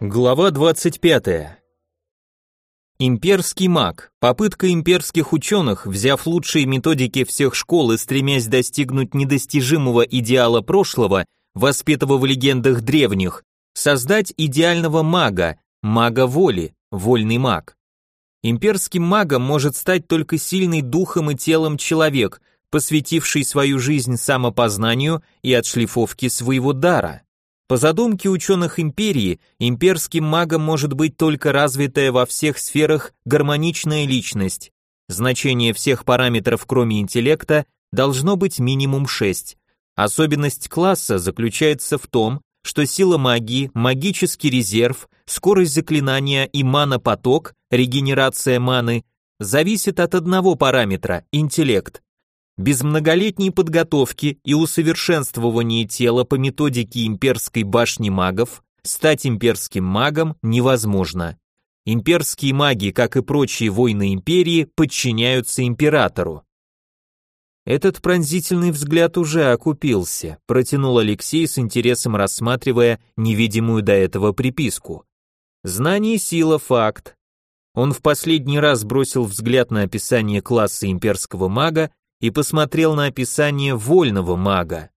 Глава 25. Имперский маг. Попытка имперских ученых, взяв лучшие методики всех школ и стремясь достигнуть недостижимого идеала прошлого, воспетого в легендах древних, создать идеального мага, мага воли, вольный маг. Имперским магом может стать только сильный духом и телом человек, посвятивший свою жизнь самопознанию и отшлифовке своего дара. По задумке ученых империи, имперским магом может быть только развитая во всех сферах гармоничная личность. Значение всех параметров, кроме интеллекта, должно быть минимум 6. Особенность класса заключается в том, что сила магии, магический резерв, скорость заклинания и мана-поток, регенерация маны, зависит от одного параметра – интеллект. Без многолетней подготовки и усовершенствования тела по методике имперской башни магов стать имперским магом невозможно. Имперские маги, как и прочие воины империи, подчиняются императору. Этот пронзительный взгляд уже окупился, протянул Алексей с интересом рассматривая невидимую до этого приписку. Знание сила факт. Он в последний раз бросил взгляд на описание класса имперского мага и посмотрел на описание вольного мага.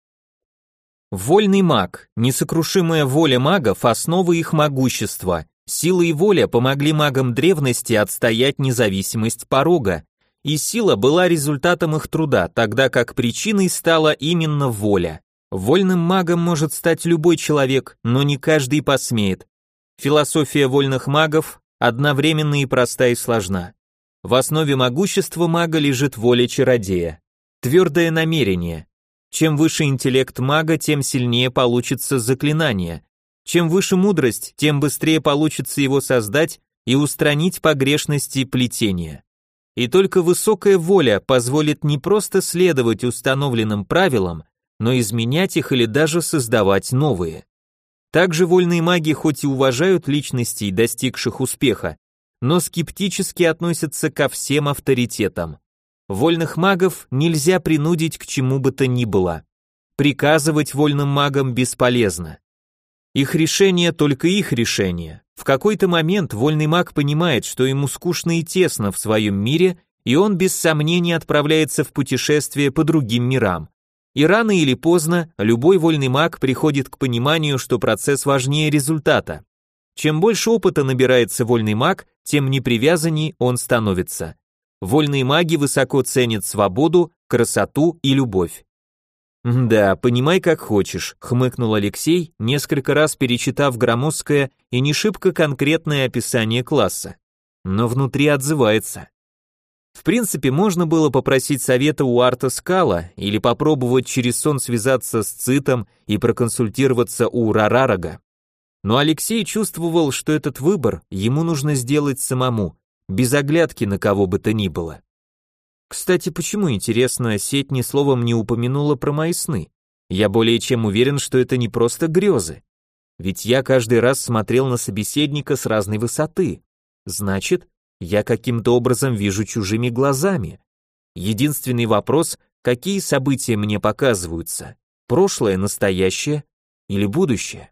Вольный маг, несокрушимая воля магов, основа их могущества. Сила и воля помогли магам древности отстоять независимость порога, и сила была результатом их труда, тогда как причиной стала именно воля. Вольным магом может стать любой человек, но не каждый посмеет. Философия вольных магов одновременно и проста и сложна. В основе могущества мага лежит воля чародея. Твердое намерение. Чем выше интеллект мага, тем сильнее получится заклинание. Чем выше мудрость, тем быстрее получится его создать и устранить погрешности плетения. И только высокая воля позволит не просто следовать установленным правилам, но изменять их или даже создавать новые. Также вольные маги хоть и уважают личностей, достигших успеха, но скептически относятся ко всем авторитетам. Вольных магов нельзя принудить к чему бы то ни было. Приказывать вольным магам бесполезно. Их решение только их решение. В какой-то момент вольный маг понимает, что ему скучно и тесно в своем мире, и он без сомнения отправляется в путешествие по другим мирам. И рано или поздно любой вольный маг приходит к пониманию, что процесс важнее результата. Чем больше опыта набирается вольный маг, тем непривязанней он становится. Вольные маги высоко ценят свободу, красоту и любовь. «Да, понимай как хочешь», — хмыкнул Алексей, несколько раз перечитав громоздкое и не шибко конкретное описание класса. Но внутри отзывается. В принципе, можно было попросить совета у Арта Скала или попробовать через сон связаться с Цитом и проконсультироваться у Рарарага. Но Алексей чувствовал, что этот выбор ему нужно сделать самому, без оглядки на кого бы то ни было. Кстати, почему, интересно, сеть ни словом не упомянула про мои сны? Я более чем уверен, что это не просто грезы. Ведь я каждый раз смотрел на собеседника с разной высоты. Значит, я каким-то образом вижу чужими глазами. Единственный вопрос, какие события мне показываются? Прошлое, настоящее или будущее?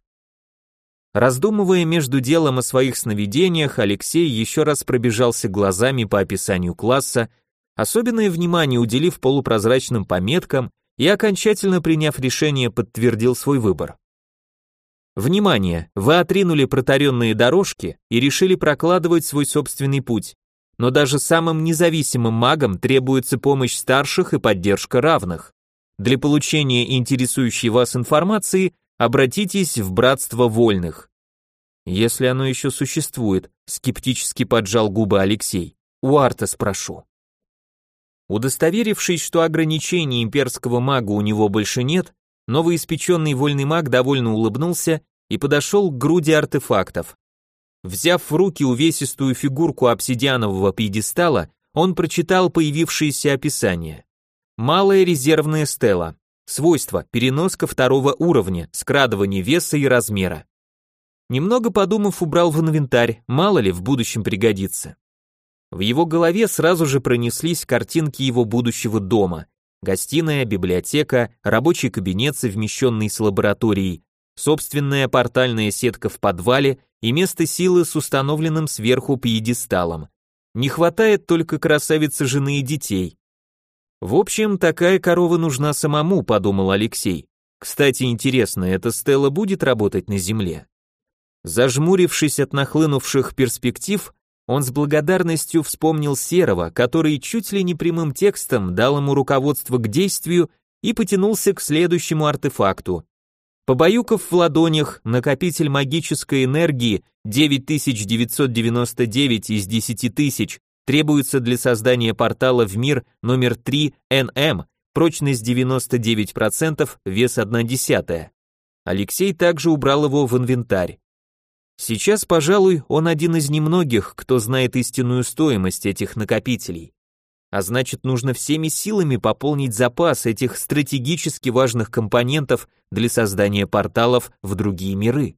Раздумывая между делом о своих сновидениях, Алексей еще раз пробежался глазами по описанию класса, особенное внимание уделив полупрозрачным пометкам и окончательно приняв решение, подтвердил свой выбор. Внимание! Вы отринули протаренные дорожки и решили прокладывать свой собственный путь. Но даже самым независимым магам требуется помощь старших и поддержка равных. Для получения интересующей вас информации Обратитесь в братство вольных. Если оно еще существует, скептически поджал губы Алексей. У Арта спрошу. Удостоверившись, что ограничений имперского мага у него больше нет, новоиспеченный вольный маг довольно улыбнулся и подошел к груди артефактов. Взяв в руки увесистую фигурку обсидианового пьедестала, он прочитал появившееся описание. Малая резервная стела. Свойства – переноска второго уровня, скрадывание веса и размера. Немного подумав, убрал в инвентарь, мало ли в будущем пригодится. В его голове сразу же пронеслись картинки его будущего дома. Гостиная, библиотека, рабочий кабинет, совмещенный с лабораторией, собственная портальная сетка в подвале и место силы с установленным сверху пьедесталом. Не хватает только красавицы жены и детей. В общем, такая корова нужна самому, подумал Алексей. Кстати, интересно, эта Стелла будет работать на земле? Зажмурившись от нахлынувших перспектив, он с благодарностью вспомнил Серого, который чуть ли не прямым текстом дал ему руководство к действию и потянулся к следующему артефакту. Побаюкав в ладонях накопитель магической энергии 9999 из 10 тысяч требуется для создания портала в мир номер 3 НМ, прочность 99%, вес 1 десятая. Алексей также убрал его в инвентарь. Сейчас, пожалуй, он один из немногих, кто знает истинную стоимость этих накопителей. А значит, нужно всеми силами пополнить запас этих стратегически важных компонентов для создания порталов в другие миры.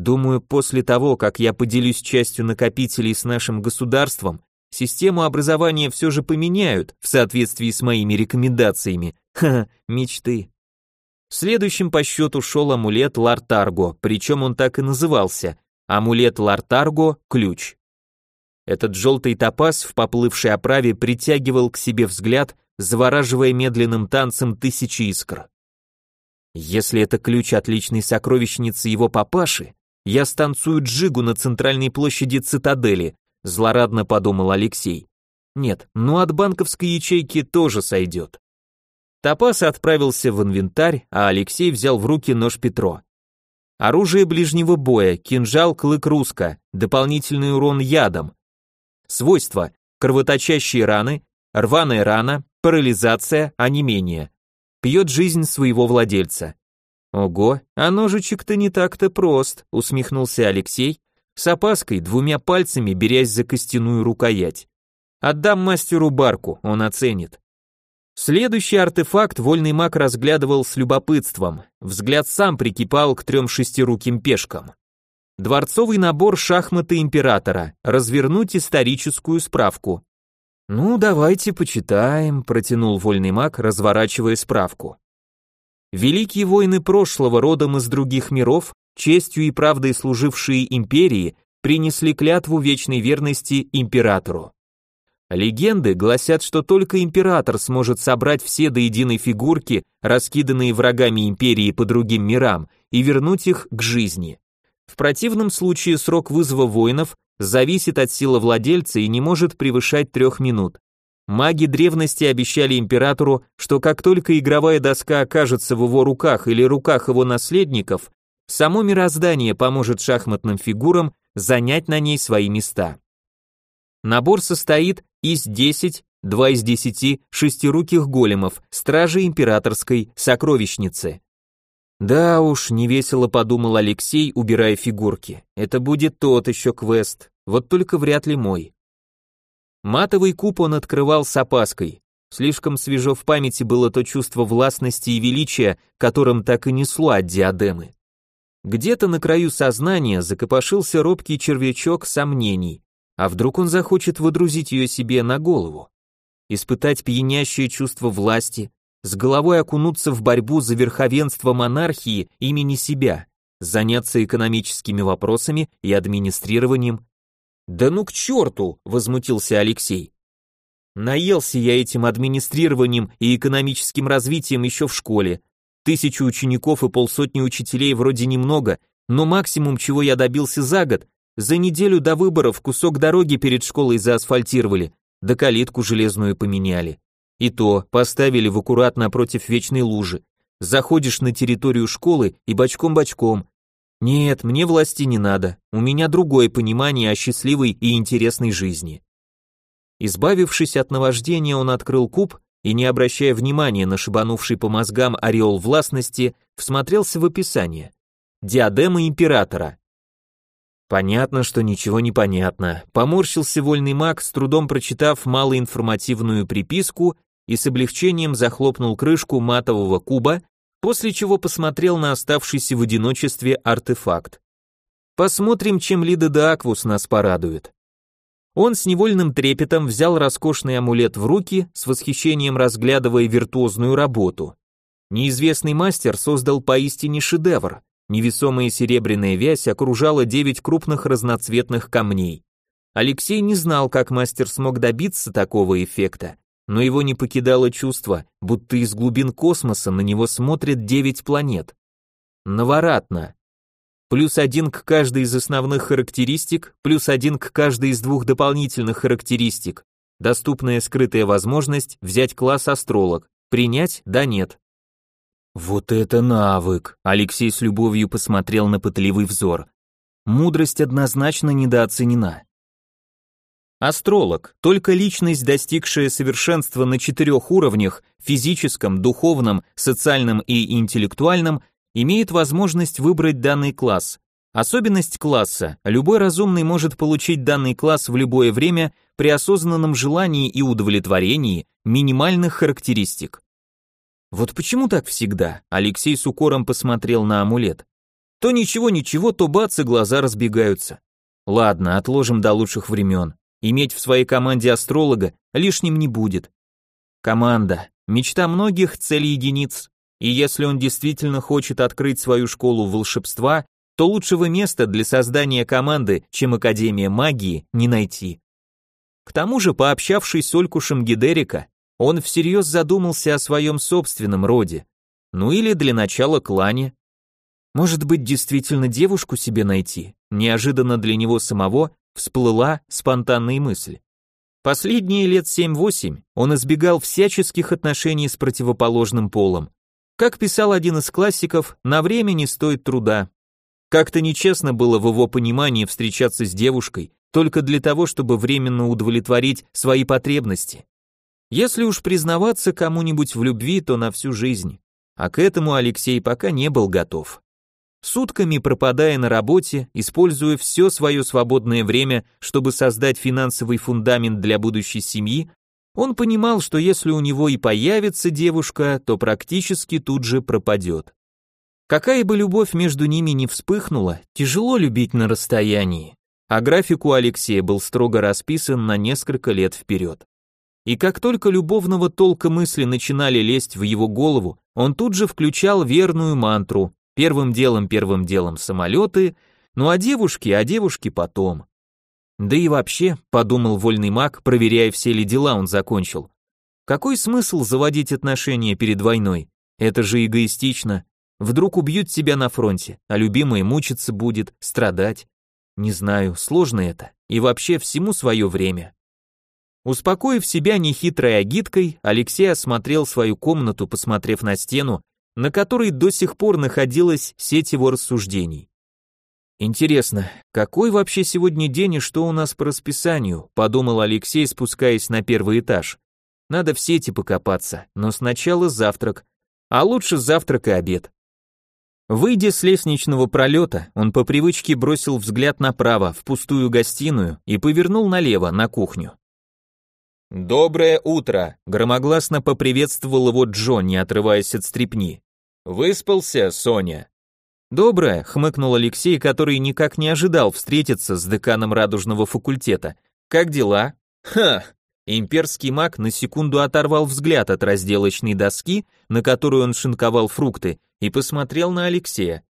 Думаю, после того, как я поделюсь частью накопителей с нашим государством, систему образования все же поменяют в соответствии с моими рекомендациями. Ха, мечты. Следующим по счету шел амулет Лартарго, причем он так и назывался. Амулет Лартарго – ключ. Этот желтый топаз в поплывшей оправе притягивал к себе взгляд, завораживая медленным танцем тысячи искр. Если это ключ отличной сокровищницы его папаши, я станцую джигу на центральной площади цитадели, злорадно подумал Алексей. Нет, ну от банковской ячейки тоже сойдет. Топас отправился в инвентарь, а Алексей взял в руки нож Петро. Оружие ближнего боя, кинжал клык руска, дополнительный урон ядом. Свойства: кровоточащие раны, рваная рана, парализация, онемение. Пьет жизнь своего владельца. Ого, а ножичек-то не так-то прост, усмехнулся Алексей, с опаской двумя пальцами берясь за костяную рукоять. Отдам мастеру барку, он оценит. Следующий артефакт вольный маг разглядывал с любопытством, взгляд сам прикипал к трем шестируким пешкам. Дворцовый набор шахматы императора, развернуть историческую справку. «Ну, давайте почитаем», — протянул вольный маг, разворачивая справку. Великие воины прошлого, родом из других миров, честью и правдой служившие империи, принесли клятву вечной верности императору. Легенды гласят, что только император сможет собрать все до единой фигурки, раскиданные врагами империи по другим мирам, и вернуть их к жизни. В противном случае срок вызова воинов зависит от силы владельца и не может превышать трех минут. Маги древности обещали императору, что как только игровая доска окажется в его руках или руках его наследников, само мироздание поможет шахматным фигурам занять на ней свои места. Набор состоит из 10, 2 из 10 шестируких големов, стражи императорской сокровищницы. Да уж, невесело подумал Алексей, убирая фигурки. Это будет тот еще квест, вот только вряд ли мой. Матовый куб он открывал с опаской. Слишком свежо в памяти было то чувство властности и величия, которым так и несло от диадемы. Где-то на краю сознания закопошился робкий червячок сомнений. А вдруг он захочет выдрузить ее себе на голову? Испытать пьянящее чувство власти, с головой окунуться в борьбу за верховенство монархии имени себя, заняться экономическими вопросами и администрированием. «Да ну к черту!» — возмутился Алексей. Наелся я этим администрированием и экономическим развитием еще в школе. Тысячу учеников и полсотни учителей вроде немного, но максимум, чего я добился за год, за неделю до выборов кусок дороги перед школой заасфальтировали, да калитку железную поменяли. И то поставили в аккурат напротив вечной лужи. Заходишь на территорию школы и бочком-бочком. Нет, мне власти не надо, у меня другое понимание о счастливой и интересной жизни. Избавившись от наваждения, он открыл куб и, не обращая внимания на шибанувший по мозгам ореол властности, всмотрелся в описание. Диадема императора, Понятно, что ничего не понятно. Поморщился вольный маг, с трудом прочитав малоинформативную приписку и с облегчением захлопнул крышку матового куба, после чего посмотрел на оставшийся в одиночестве артефакт. Посмотрим, чем Лида де Аквус нас порадует. Он с невольным трепетом взял роскошный амулет в руки, с восхищением разглядывая виртуозную работу. Неизвестный мастер создал поистине шедевр. Невесомая серебряная вязь окружала девять крупных разноцветных камней. Алексей не знал, как мастер смог добиться такого эффекта, но его не покидало чувство, будто из глубин космоса на него смотрят девять планет. Наворатно. Плюс один к каждой из основных характеристик, плюс один к каждой из двух дополнительных характеристик. Доступная скрытая возможность взять класс астролог. Принять? Да нет. Вот это навык! Алексей с любовью посмотрел на пытливый взор. Мудрость однозначно недооценена. Астролог – только личность, достигшая совершенства на четырех уровнях – физическом, духовном, социальном и интеллектуальном – имеет возможность выбрать данный класс. Особенность класса – любой разумный может получить данный класс в любое время при осознанном желании и удовлетворении минимальных характеристик. Вот почему так всегда? Алексей с укором посмотрел на амулет. То ничего-ничего, то бац и глаза разбегаются. Ладно, отложим до лучших времен. Иметь в своей команде астролога лишним не будет. Команда. Мечта многих, цель единиц. И если он действительно хочет открыть свою школу волшебства, то лучшего места для создания команды, чем Академия магии, не найти. К тому же, пообщавшись с Олькушем Гидерика, он всерьез задумался о своем собственном роде. Ну или для начала клане. Может быть, действительно девушку себе найти? Неожиданно для него самого всплыла спонтанная мысль. Последние лет 7-8 он избегал всяческих отношений с противоположным полом. Как писал один из классиков, на время не стоит труда. Как-то нечестно было в его понимании встречаться с девушкой только для того, чтобы временно удовлетворить свои потребности. Если уж признаваться кому-нибудь в любви, то на всю жизнь. А к этому Алексей пока не был готов. Сутками пропадая на работе, используя все свое свободное время, чтобы создать финансовый фундамент для будущей семьи, он понимал, что если у него и появится девушка, то практически тут же пропадет. Какая бы любовь между ними не вспыхнула, тяжело любить на расстоянии, а график у Алексея был строго расписан на несколько лет вперед. И как только любовного толка мысли начинали лезть в его голову, он тут же включал верную мантру «Первым делом, первым делом самолеты», ну а девушки, а девушки потом. Да и вообще, подумал вольный маг, проверяя, все ли дела он закончил. Какой смысл заводить отношения перед войной? Это же эгоистично. Вдруг убьют тебя на фронте, а любимая мучиться будет, страдать. Не знаю, сложно это. И вообще всему свое время. Успокоив себя нехитрой агиткой, Алексей осмотрел свою комнату, посмотрев на стену, на которой до сих пор находилась сеть его рассуждений. Интересно, какой вообще сегодня день и что у нас по расписанию, подумал Алексей, спускаясь на первый этаж. Надо в сети покопаться, но сначала завтрак, а лучше завтрак и обед. Выйдя с лестничного пролета, он по привычке бросил взгляд направо, в пустую гостиную, и повернул налево, на кухню. «Доброе утро!» — громогласно поприветствовал его Джо, не отрываясь от стрипни. «Выспался, Соня?» «Доброе», — хмыкнул Алексей, который никак не ожидал встретиться с деканом радужного факультета. «Как дела?» «Ха!» Имперский маг на секунду оторвал взгляд от разделочной доски, на которую он шинковал фрукты, и посмотрел на Алексея.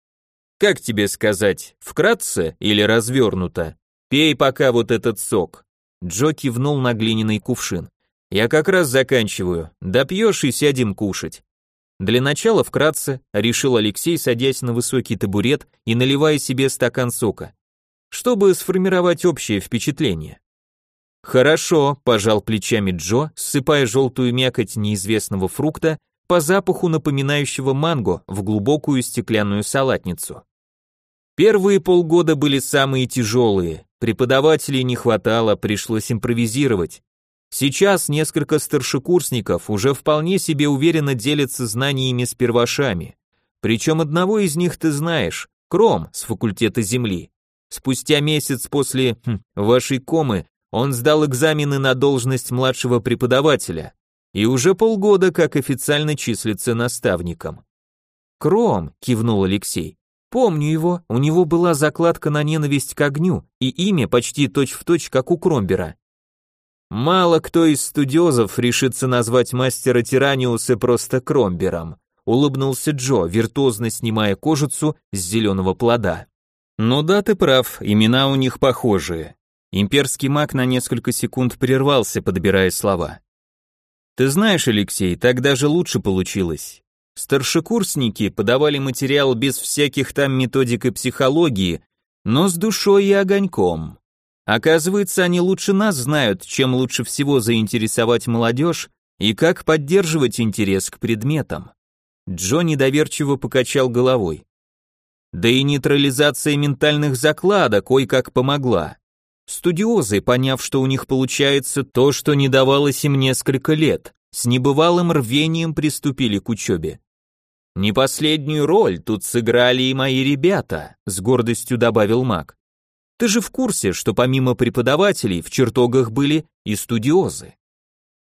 «Как тебе сказать, вкратце или развернуто? Пей пока вот этот сок». Джо кивнул на глиняный кувшин. «Я как раз заканчиваю. Допьешь и сядем кушать». Для начала вкратце, решил Алексей, садясь на высокий табурет и наливая себе стакан сока, чтобы сформировать общее впечатление. «Хорошо», – пожал плечами Джо, ссыпая желтую мякоть неизвестного фрукта по запаху напоминающего манго в глубокую стеклянную салатницу. Первые полгода были самые тяжелые, Преподавателей не хватало, пришлось импровизировать. Сейчас несколько старшекурсников уже вполне себе уверенно делятся знаниями с первашами. Причем одного из них ты знаешь, Кром с факультета Земли. Спустя месяц после хм, вашей комы он сдал экзамены на должность младшего преподавателя и уже полгода как официально числится наставником. Кром, кивнул Алексей. Помню его, у него была закладка на ненависть к огню и имя почти точь-в-точь, как у Кромбера. Мало кто из студиозов решится назвать мастера Тираниуса просто Кромбером, улыбнулся Джо, виртуозно снимая кожицу с зеленого плода. Ну да, ты прав, имена у них похожие. Имперский маг на несколько секунд прервался, подбирая слова. Ты знаешь, Алексей, так даже лучше получилось. Старшекурсники подавали материал без всяких там методик и психологии, но с душой и огоньком. Оказывается, они лучше нас знают, чем лучше всего заинтересовать молодежь и как поддерживать интерес к предметам. Джо недоверчиво покачал головой. Да и нейтрализация ментальных закладок кое-как помогла. Студиозы, поняв, что у них получается то, что не давалось им несколько лет, с небывалым рвением приступили к учебе. «Не последнюю роль тут сыграли и мои ребята», — с гордостью добавил маг. «Ты же в курсе, что помимо преподавателей в чертогах были и студиозы?»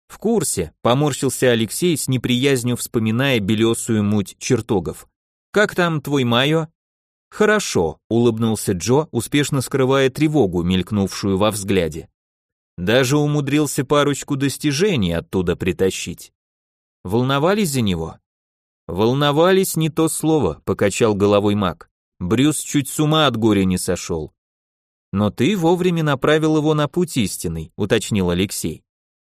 «В курсе», — поморщился Алексей с неприязнью, вспоминая белесую муть чертогов. «Как там твой Майо?» «Хорошо», — улыбнулся Джо, успешно скрывая тревогу, мелькнувшую во взгляде. Даже умудрился парочку достижений оттуда притащить. Волновались за него? Волновались не то слово, покачал головой маг. Брюс чуть с ума от горя не сошел. Но ты вовремя направил его на путь истинный, уточнил Алексей.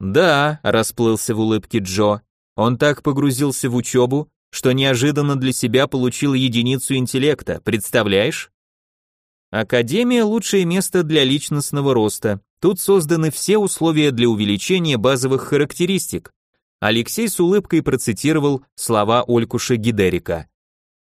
Да, расплылся в улыбке Джо. Он так погрузился в учебу, что неожиданно для себя получил единицу интеллекта, представляешь? Академия – лучшее место для личностного роста. Тут созданы все условия для увеличения базовых характеристик. Алексей с улыбкой процитировал слова Олькуша Гидерика.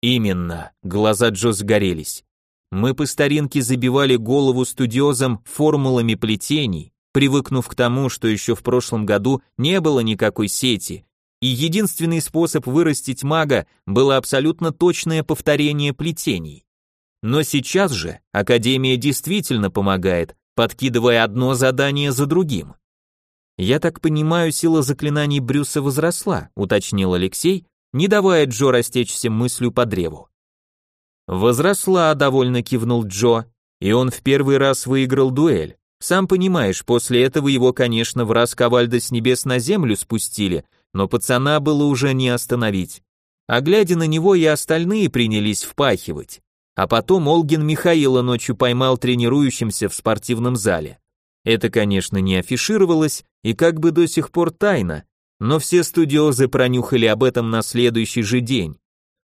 Именно, глаза Джо сгорелись. Мы по старинке забивали голову студиозам формулами плетений, привыкнув к тому, что еще в прошлом году не было никакой сети, и единственный способ вырастить мага было абсолютно точное повторение плетений. Но сейчас же Академия действительно помогает, подкидывая одно задание за другим. «Я так понимаю, сила заклинаний Брюса возросла», уточнил Алексей, не давая Джо растечься мыслью по древу. «Возросла», — довольно кивнул Джо, и он в первый раз выиграл дуэль. Сам понимаешь, после этого его, конечно, в раз Ковальда с небес на землю спустили, но пацана было уже не остановить. А глядя на него и остальные принялись впахивать. А потом Олгин Михаила ночью поймал тренирующимся в спортивном зале. Это, конечно, не афишировалось и как бы до сих пор тайна, но все студиозы пронюхали об этом на следующий же день.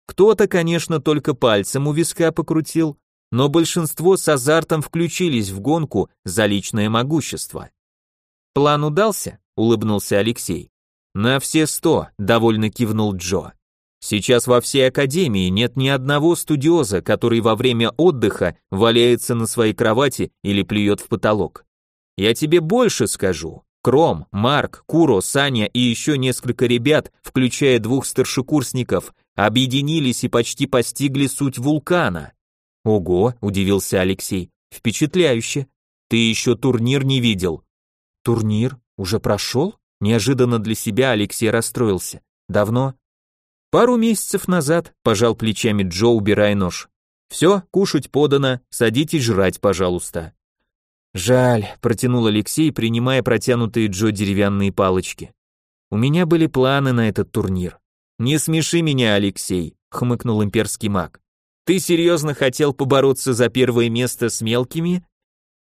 Кто-то, конечно, только пальцем у виска покрутил, но большинство с азартом включились в гонку за личное могущество. «План удался?» — улыбнулся Алексей. «На все сто», — довольно кивнул Джо. «Сейчас во всей академии нет ни одного студиоза, который во время отдыха валяется на своей кровати или плюет в потолок. Я тебе больше скажу. Кром, Марк, Куро, Саня и еще несколько ребят, включая двух старшекурсников, объединились и почти постигли суть вулкана». «Ого», — удивился Алексей, — «впечатляюще. Ты еще турнир не видел». «Турнир? Уже прошел?» Неожиданно для себя Алексей расстроился. Давно? Пару месяцев назад, пожал плечами Джо, убирая нож. Все, кушать подано, садитесь жрать, пожалуйста. Жаль, протянул Алексей, принимая протянутые Джо деревянные палочки. У меня были планы на этот турнир. Не смеши меня, Алексей, хмыкнул имперский маг. Ты серьезно хотел побороться за первое место с мелкими?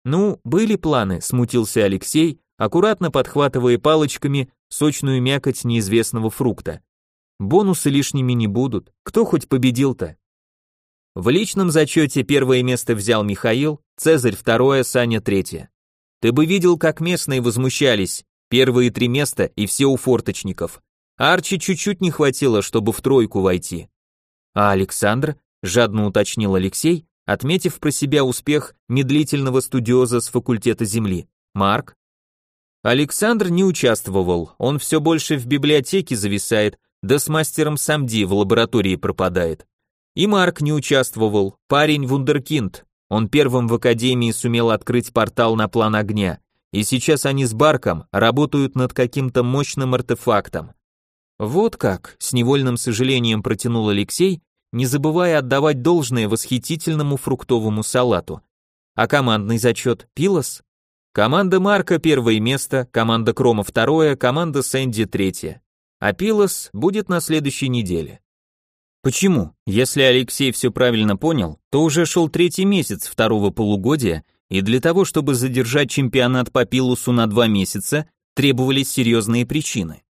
Ну, были планы, смутился Алексей, аккуратно подхватывая палочками сочную мякоть неизвестного фрукта. Бонусы лишними не будут, кто хоть победил-то? В личном зачете первое место взял Михаил, Цезарь второе, Саня третье. Ты бы видел, как местные возмущались, первые три места и все у форточников. Арчи чуть-чуть не хватило, чтобы в тройку войти. А Александр, жадно уточнил Алексей, отметив про себя успех медлительного студиоза с факультета Земли. Марк? Александр не участвовал, он все больше в библиотеке зависает, да с мастером Самди в лаборатории пропадает. И Марк не участвовал, парень вундеркинд, Он первым в Академии сумел открыть портал на план огня, и сейчас они с Барком работают над каким-то мощным артефактом. Вот как, с невольным сожалением протянул Алексей, не забывая отдавать должное восхитительному фруктовому салату. А командный зачет Пилос? Команда Марка первое место, команда Крома второе, команда Сэнди третье. А Пилос будет на следующей неделе. Почему? Если Алексей все правильно понял, то уже шел третий месяц второго полугодия, и для того, чтобы задержать чемпионат по Пилусу на два месяца, требовались серьезные причины.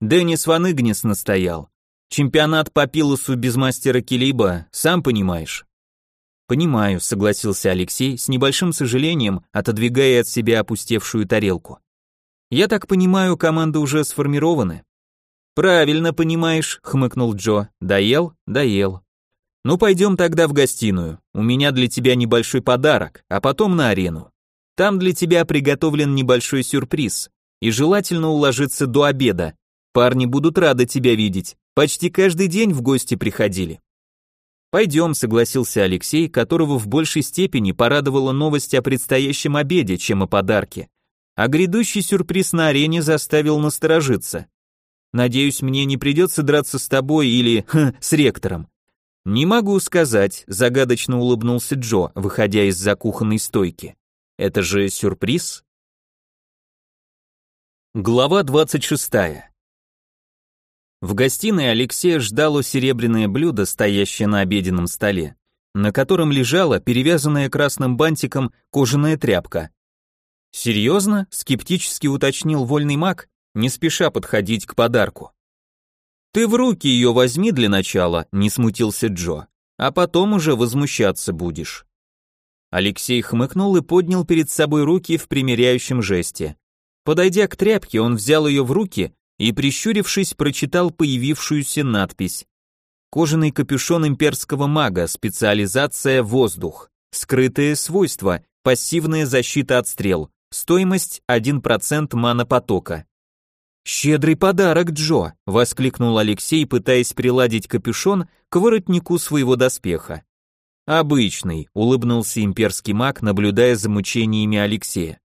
Деннис Ван Игнис настоял. Чемпионат по Пилусу без мастера Килиба, сам понимаешь. Понимаю, согласился Алексей, с небольшим сожалением отодвигая от себя опустевшую тарелку. Я так понимаю, команды уже сформированы. Правильно понимаешь, хмыкнул Джо. Доел? Доел. Ну пойдем тогда в гостиную. У меня для тебя небольшой подарок, а потом на арену. Там для тебя приготовлен небольшой сюрприз. И желательно уложиться до обеда, Парни будут рады тебя видеть. Почти каждый день в гости приходили. Пойдем, согласился Алексей, которого в большей степени порадовала новость о предстоящем обеде, чем о подарке. А грядущий сюрприз на арене заставил насторожиться. Надеюсь, мне не придется драться с тобой или ха, с ректором. Не могу сказать, загадочно улыбнулся Джо, выходя из-за кухонной стойки. Это же сюрприз? Глава двадцать шестая. В гостиной Алексея ждало серебряное блюдо, стоящее на обеденном столе, на котором лежала перевязанная красным бантиком кожаная тряпка. «Серьезно?» — скептически уточнил вольный маг, не спеша подходить к подарку. «Ты в руки ее возьми для начала», — не смутился Джо, «а потом уже возмущаться будешь». Алексей хмыкнул и поднял перед собой руки в примиряющем жесте. Подойдя к тряпке, он взял ее в руки и, прищурившись, прочитал появившуюся надпись. Кожаный капюшон имперского мага, специализация воздух, скрытые свойства, пассивная защита от стрел, стоимость 1% манопотока. «Щедрый подарок, Джо!» — воскликнул Алексей, пытаясь приладить капюшон к воротнику своего доспеха. «Обычный», — улыбнулся имперский маг, наблюдая за мучениями Алексея.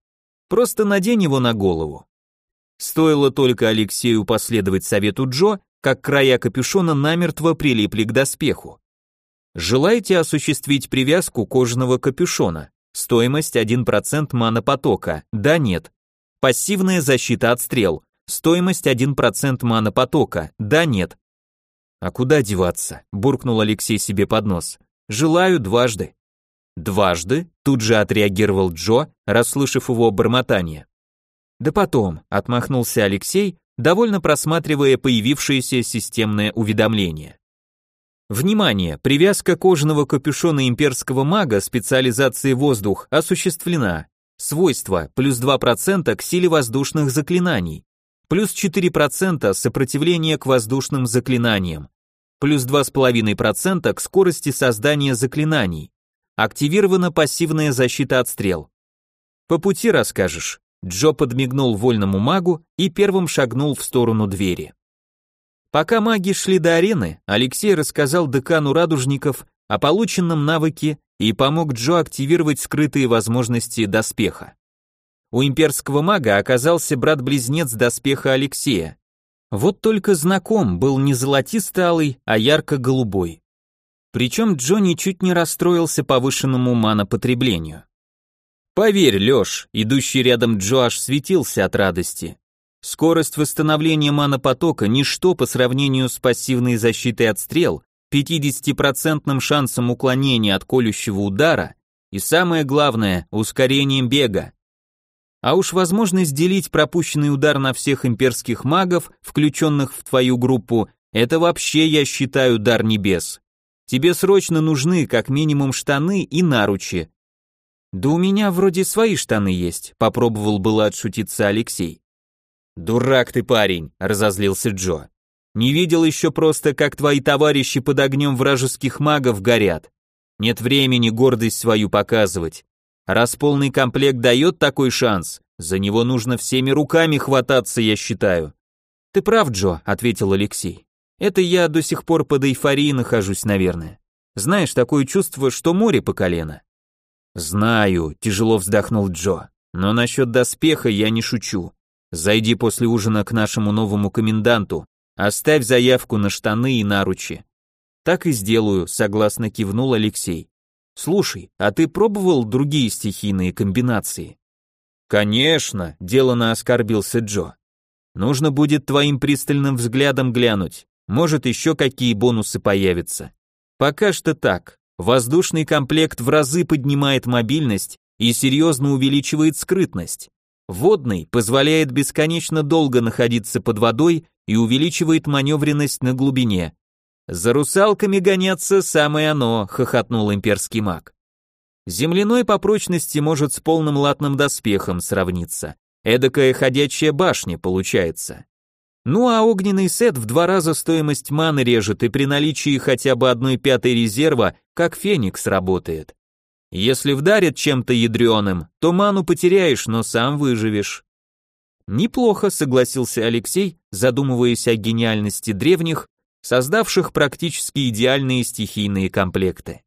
«Просто надень его на голову». Стоило только Алексею последовать совету Джо, как края капюшона намертво прилипли к доспеху. Желаете осуществить привязку кожаного капюшона? Стоимость 1% манопотока. Да, нет. Пассивная защита от стрел. Стоимость 1% манопотока. Да, нет. А куда деваться? буркнул Алексей себе под нос. Желаю дважды. Дважды? Тут же отреагировал Джо, расслышав его бормотание. Да потом, отмахнулся Алексей, довольно просматривая появившееся системное уведомление. Внимание! Привязка кожаного капюшона имперского мага специализации воздух осуществлена. Свойства плюс 2% к силе воздушных заклинаний, плюс 4% сопротивления к воздушным заклинаниям, плюс 2,5% к скорости создания заклинаний. Активирована пассивная защита от стрел. По пути расскажешь. Джо подмигнул вольному магу и первым шагнул в сторону двери. Пока маги шли до арены, Алексей рассказал декану радужников о полученном навыке и помог Джо активировать скрытые возможности доспеха. У имперского мага оказался брат-близнец доспеха Алексея. Вот только знаком был не золотисто-алый, а ярко-голубой. Причем Джо ничуть не расстроился повышенному манопотреблению. Поверь, Лёш, идущий рядом Джоаш светился от радости. Скорость восстановления манопотока – ничто по сравнению с пассивной защитой от стрел, 50% шансом уклонения от колющего удара и, самое главное, ускорением бега. А уж возможность делить пропущенный удар на всех имперских магов, включенных в твою группу, это вообще, я считаю, дар небес. Тебе срочно нужны как минимум штаны и наручи, «Да у меня вроде свои штаны есть», — попробовал было отшутиться Алексей. «Дурак ты, парень», — разозлился Джо. «Не видел еще просто, как твои товарищи под огнем вражеских магов горят. Нет времени гордость свою показывать. Раз полный комплект дает такой шанс, за него нужно всеми руками хвататься, я считаю». «Ты прав, Джо», — ответил Алексей. «Это я до сих пор под эйфорией нахожусь, наверное. Знаешь, такое чувство, что море по колено. Знаю, тяжело вздохнул Джо. Но насчет доспеха я не шучу. Зайди после ужина к нашему новому коменданту, оставь заявку на штаны и наручи. Так и сделаю, согласно кивнул Алексей. Слушай, а ты пробовал другие стихийные комбинации? Конечно, делано оскорбился Джо. Нужно будет твоим пристальным взглядом глянуть. Может, еще какие бонусы появятся. Пока что так. Воздушный комплект в разы поднимает мобильность и серьезно увеличивает скрытность. Водный позволяет бесконечно долго находиться под водой и увеличивает маневренность на глубине. За русалками гоняться самое оно, хохотнул имперский маг. Земляной по прочности может с полным латным доспехом сравниться. Эдакая ходячая башня получается. Ну а огненный сет в два раза стоимость маны режет и при наличии хотя бы одной пятой резерва, как феникс работает. Если вдарит чем-то ядреным, то ману потеряешь, но сам выживешь. Неплохо, согласился Алексей, задумываясь о гениальности древних, создавших практически идеальные стихийные комплекты.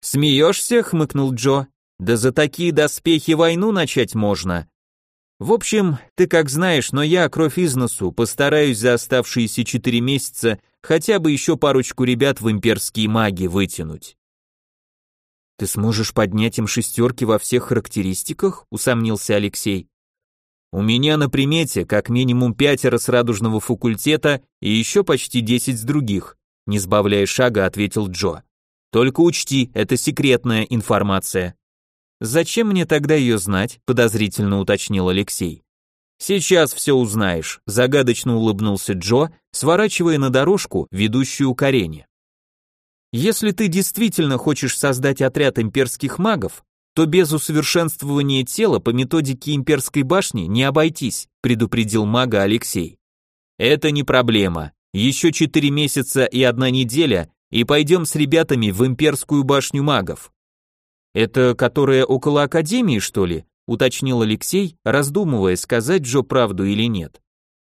«Смеешься?» — хмыкнул Джо. «Да за такие доспехи войну начать можно». «В общем, ты как знаешь, но я, кровь из носу, постараюсь за оставшиеся четыре месяца хотя бы еще парочку ребят в имперские маги вытянуть». «Ты сможешь поднять им шестерки во всех характеристиках?» — усомнился Алексей. «У меня на примете как минимум пятеро с радужного факультета и еще почти десять с других», — не сбавляя шага, ответил Джо. «Только учти, это секретная информация». «Зачем мне тогда ее знать?» — подозрительно уточнил Алексей. «Сейчас все узнаешь», — загадочно улыбнулся Джо, сворачивая на дорожку, ведущую к арене. Если ты действительно хочешь создать отряд имперских магов, то без усовершенствования тела по методике имперской башни не обойтись, предупредил мага Алексей. Это не проблема. Еще четыре месяца и одна неделя, и пойдем с ребятами в имперскую башню магов. Это которая около академии, что ли? уточнил Алексей, раздумывая, сказать Джо правду или нет.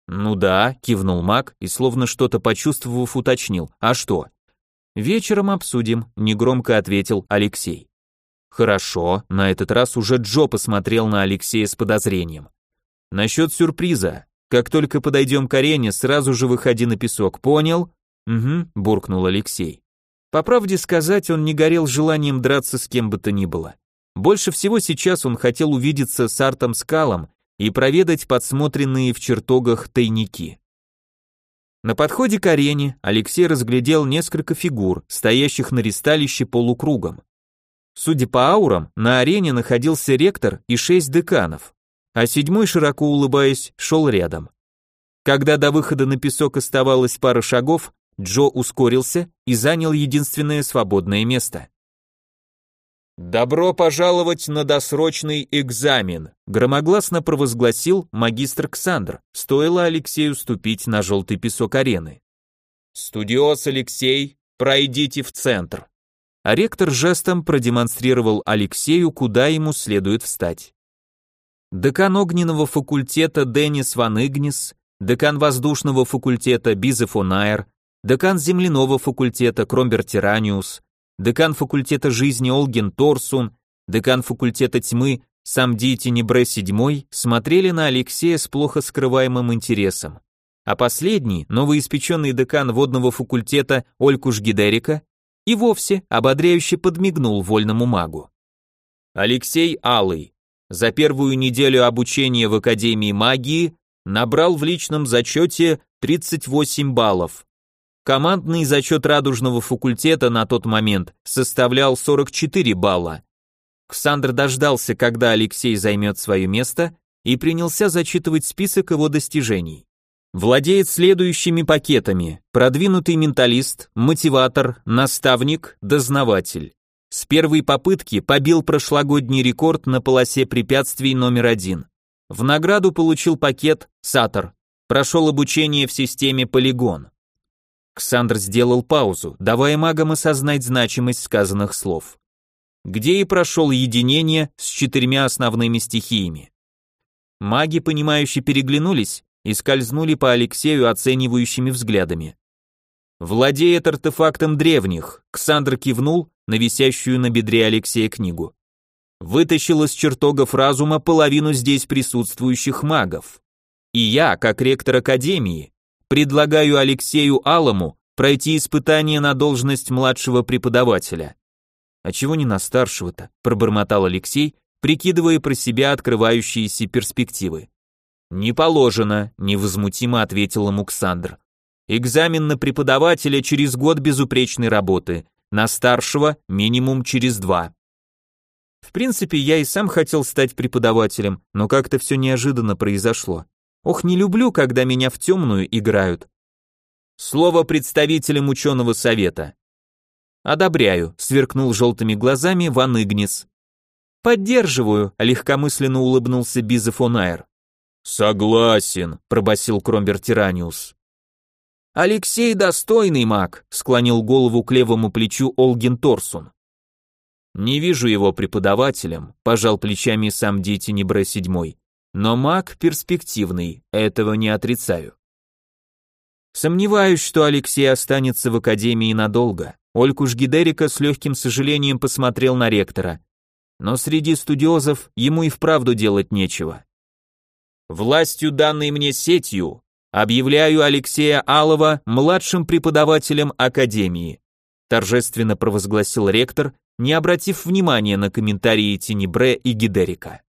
Ну да, кивнул маг и словно что-то почувствовав, уточнил. А что? Вечером обсудим, негромко ответил Алексей. Хорошо, на этот раз уже Джо посмотрел на Алексея с подозрением. Насчет сюрприза. Как только подойдем к арене, сразу же выходи на песок, понял? Угу, буркнул Алексей. По правде сказать, он не горел желанием драться с кем бы то ни было. Больше всего сейчас он хотел увидеться с Артом Скалом и проведать подсмотренные в чертогах тайники. На подходе к арене Алексей разглядел несколько фигур, стоящих на ристалище полукругом. Судя по аурам, на арене находился ректор и шесть деканов, а седьмой, широко улыбаясь, шел рядом. Когда до выхода на песок оставалось пара шагов, Джо ускорился и занял единственное свободное место. «Добро пожаловать на досрочный экзамен», громогласно провозгласил магистр Ксандр, стоило Алексею ступить на желтый песок арены. «Студиос Алексей, пройдите в центр». А ректор жестом продемонстрировал Алексею, куда ему следует встать. Декан огненного факультета Денис Ван Игнис, декан воздушного факультета Бизеф Онайр, декан земляного факультета Кромбер Тираниус, декан факультета жизни Олген Торсун, декан факультета тьмы сам Небре VII смотрели на Алексея с плохо скрываемым интересом. А последний, новоиспеченный декан водного факультета Олькуш Гидерика, и вовсе ободряюще подмигнул вольному магу. Алексей Алый за первую неделю обучения в Академии магии набрал в личном зачете 38 баллов, Командный зачет радужного факультета на тот момент составлял 44 балла. Ксандр дождался, когда Алексей займет свое место, и принялся зачитывать список его достижений. Владеет следующими пакетами: продвинутый менталист, мотиватор, наставник, дознаватель. С первой попытки побил прошлогодний рекорд на полосе препятствий номер один. В награду получил пакет Сатор. Прошел обучение в системе Полигон. Ксандр сделал паузу, давая магам осознать значимость сказанных слов. Где и прошел единение с четырьмя основными стихиями. Маги, понимающие, переглянулись и скользнули по Алексею оценивающими взглядами. Владеет артефактом древних. Ксандр кивнул на висящую на бедре Алексея книгу. Вытащил из чертогов разума половину здесь присутствующих магов. И я, как ректор Академии, предлагаю Алексею Алому пройти испытание на должность младшего преподавателя. А чего не на старшего-то, пробормотал Алексей, прикидывая про себя открывающиеся перспективы. Не положено, невозмутимо ответил ему Ксандр. Экзамен на преподавателя через год безупречной работы, на старшего минимум через два. В принципе, я и сам хотел стать преподавателем, но как-то все неожиданно произошло. Ох, не люблю, когда меня в темную играют. Слово представителям ученого совета. Одобряю, сверкнул желтыми глазами Ван Игнис. Поддерживаю, легкомысленно улыбнулся Биза фон Айр. Согласен, пробасил Кромбер Тираниус. Алексей достойный маг, склонил голову к левому плечу Олгин Торсун. Не вижу его преподавателем, пожал плечами сам Дети Небре седьмой. Но маг перспективный, этого не отрицаю. Сомневаюсь, что Алексей останется в академии надолго. Олькуш Гидерика с легким сожалением посмотрел на ректора. Но среди студиозов ему и вправду делать нечего. Властью данной мне сетью объявляю Алексея Алова младшим преподавателем академии, торжественно провозгласил ректор, не обратив внимания на комментарии Тенебре и Гидерика.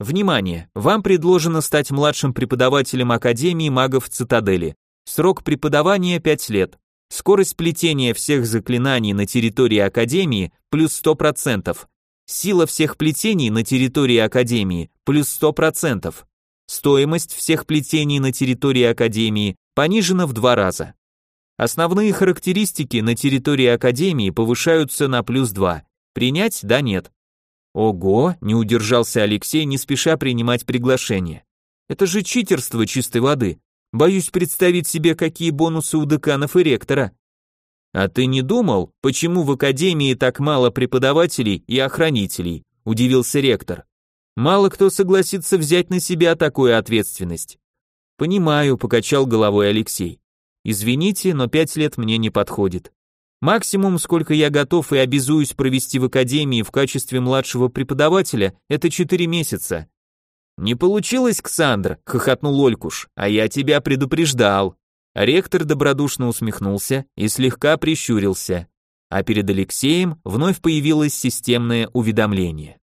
Внимание! Вам предложено стать младшим преподавателем Академии магов Цитадели. Срок преподавания 5 лет. Скорость плетения всех заклинаний на территории Академии плюс 100%. Сила всех плетений на территории Академии плюс 100%. Стоимость всех плетений на территории Академии понижена в два раза. Основные характеристики на территории Академии повышаются на плюс 2. Принять – да нет. Ого, не удержался Алексей, не спеша принимать приглашение. Это же читерство чистой воды. Боюсь представить себе, какие бонусы у деканов и ректора. А ты не думал, почему в академии так мало преподавателей и охранителей? Удивился ректор. Мало кто согласится взять на себя такую ответственность. Понимаю, покачал головой Алексей. Извините, но пять лет мне не подходит. Максимум, сколько я готов и обязуюсь провести в академии в качестве младшего преподавателя, это четыре месяца. Не получилось, Ксандр, хохотнул Олькуш, а я тебя предупреждал. Ректор добродушно усмехнулся и слегка прищурился, а перед Алексеем вновь появилось системное уведомление.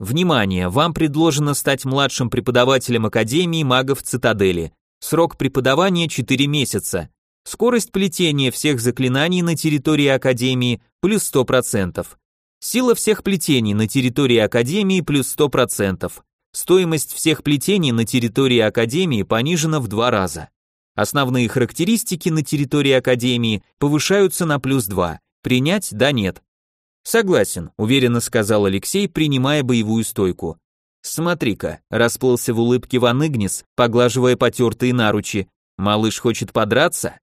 Внимание, вам предложено стать младшим преподавателем Академии магов Цитадели. Срок преподавания 4 месяца. Скорость плетения всех заклинаний на территории Академии плюс 100%. Сила всех плетений на территории Академии плюс 100%. Стоимость всех плетений на территории Академии понижена в два раза. Основные характеристики на территории Академии повышаются на плюс 2. Принять – да нет. Согласен, уверенно сказал Алексей, принимая боевую стойку. Смотри-ка, расплылся в улыбке Ван Игнис, поглаживая потертые наручи. Малыш хочет подраться?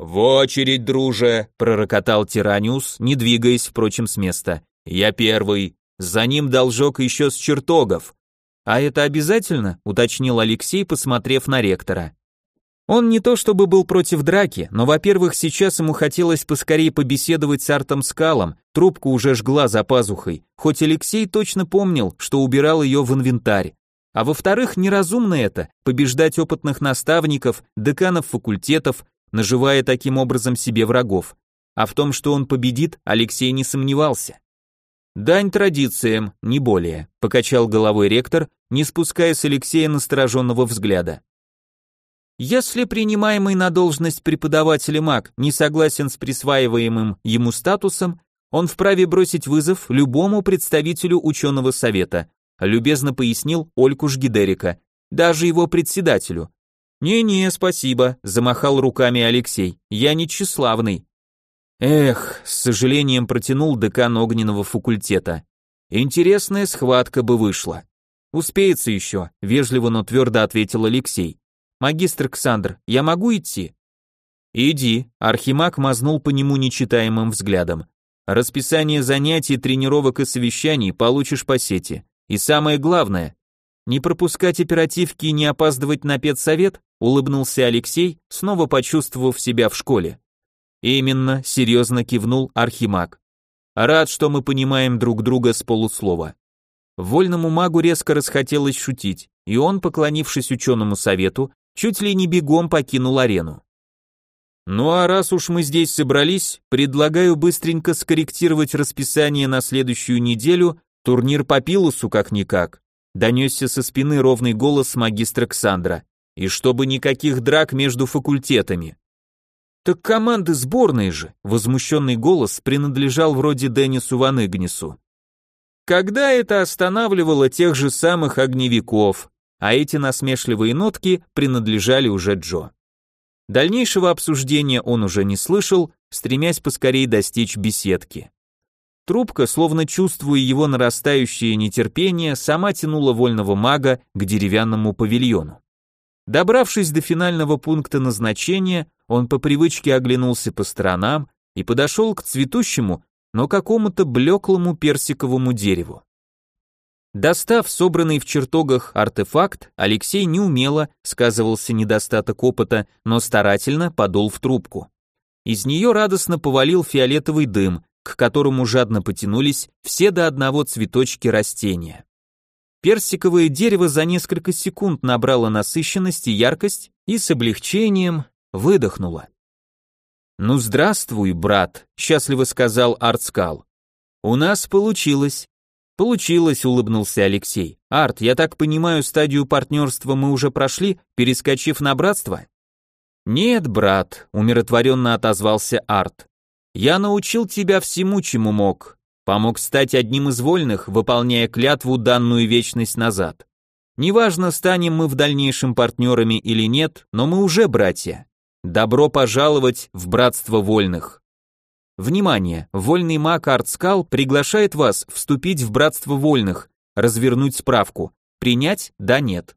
«В очередь, друже!» — пророкотал Тираниус, не двигаясь, впрочем, с места. «Я первый. За ним должок еще с чертогов». «А это обязательно?» — уточнил Алексей, посмотрев на ректора. Он не то чтобы был против драки, но, во-первых, сейчас ему хотелось поскорее побеседовать с Артом Скалом, трубку уже жгла за пазухой, хоть Алексей точно помнил, что убирал ее в инвентарь. А во-вторых, неразумно это, побеждать опытных наставников, деканов факультетов, наживая таким образом себе врагов. А в том, что он победит, Алексей не сомневался. «Дань традициям, не более», — покачал головой ректор, не спуская с Алексея настороженного взгляда. Если принимаемый на должность преподавателя маг не согласен с присваиваемым ему статусом, он вправе бросить вызов любому представителю ученого совета, любезно пояснил Олькуш Гидерика, даже его председателю, «Не-не, спасибо», — замахал руками Алексей, «я не тщеславный». Эх, с сожалением протянул декан огненного факультета. Интересная схватка бы вышла. Успеется еще, вежливо, но твердо ответил Алексей. Магистр Ксандр, я могу идти? Иди, Архимаг мазнул по нему нечитаемым взглядом. Расписание занятий, тренировок и совещаний получишь по сети. И самое главное, не пропускать оперативки и не опаздывать на педсовет улыбнулся Алексей, снова почувствовав себя в школе. Именно, серьезно кивнул Архимаг. Рад, что мы понимаем друг друга с полуслова. Вольному магу резко расхотелось шутить, и он, поклонившись ученому совету, чуть ли не бегом покинул арену. Ну а раз уж мы здесь собрались, предлагаю быстренько скорректировать расписание на следующую неделю, турнир по пилусу как-никак. Донесся со спины ровный голос магистра Ксандра. И чтобы никаких драк между факультетами. Так команды сборной же, возмущенный голос принадлежал вроде Деннису Ван Игнису. Когда это останавливало тех же самых огневиков, а эти насмешливые нотки принадлежали уже Джо. Дальнейшего обсуждения он уже не слышал, стремясь поскорее достичь беседки. Трубка, словно чувствуя его нарастающее нетерпение, сама тянула вольного мага к деревянному павильону. Добравшись до финального пункта назначения, он по привычке оглянулся по сторонам и подошел к цветущему, но какому-то блеклому персиковому дереву. Достав собранный в чертогах артефакт, Алексей неумело, сказывался недостаток опыта, но старательно подул в трубку. Из нее радостно повалил фиолетовый дым, к которому жадно потянулись все до одного цветочки растения. Персиковое дерево за несколько секунд набрало насыщенность и яркость и с облегчением выдохнуло. «Ну здравствуй, брат», — счастливо сказал Артскал. «У нас получилось. Получилось, улыбнулся Алексей. Арт, я так понимаю, стадию партнерства мы уже прошли, перескочив на братство? Нет, брат, умиротворенно отозвался Арт. Я научил тебя всему, чему мог. Помог стать одним из вольных, выполняя клятву, данную вечность назад. Неважно, станем мы в дальнейшем партнерами или нет, но мы уже братья. Добро пожаловать в братство вольных. Внимание! Вольный маг Артскал приглашает вас вступить в братство вольных, развернуть справку. Принять? Да, нет.